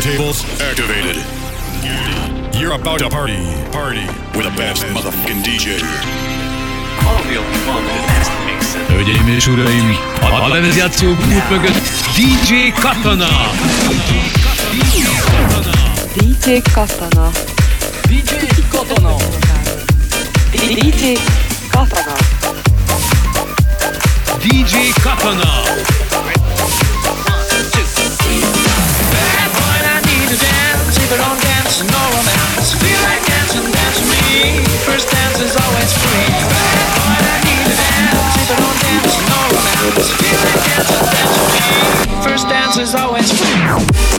turntables activated. You're about to party, party with the best motherfucking DJ. Hölgyeim és uraim, a navigáció út mögött DJ Catana! DJ Catana! DJ Catana! DJ Catana! DJ Catana! DJ Catana! dance romance. Feel like dancing, dance with me. First dance is always free. Bad boy, I need dance. Dance romance. Feel like dancing, dance with me. First dance is always free.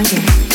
again.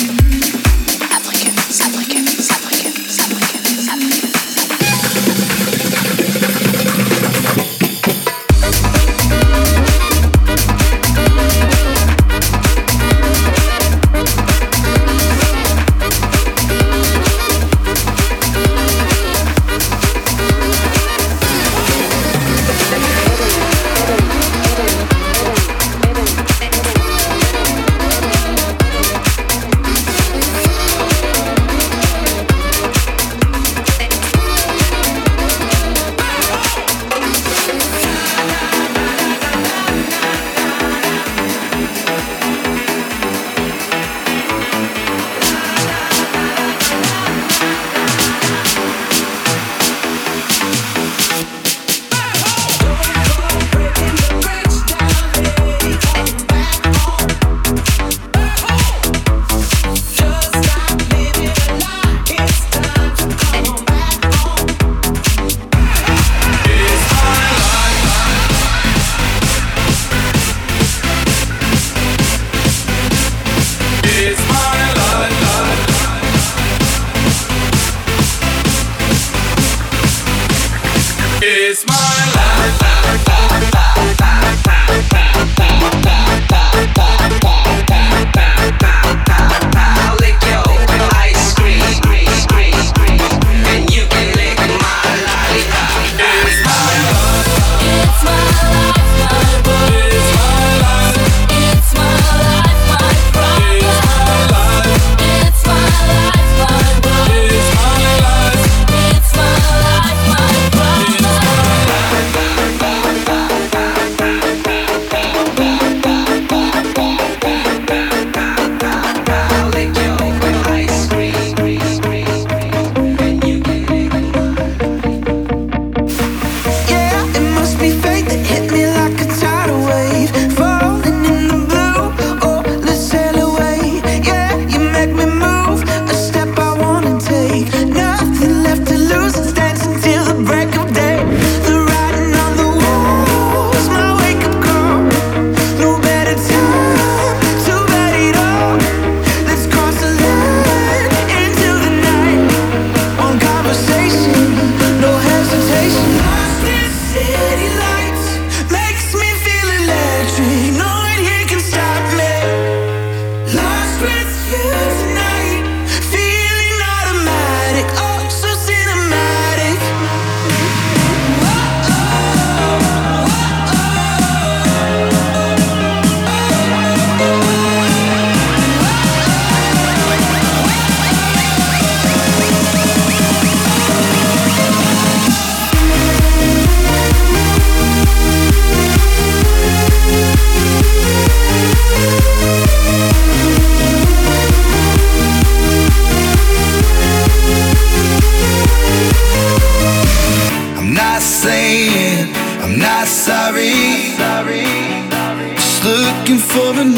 It's my life.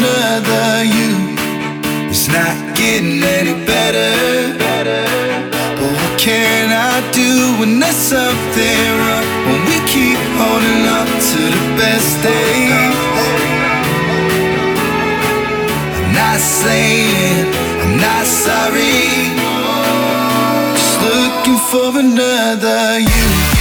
Another you. It's not getting any better. But what can I do when there's something uh, wrong? When we keep holding on to the best days. I'm not saying I'm not sorry. Just looking for another you.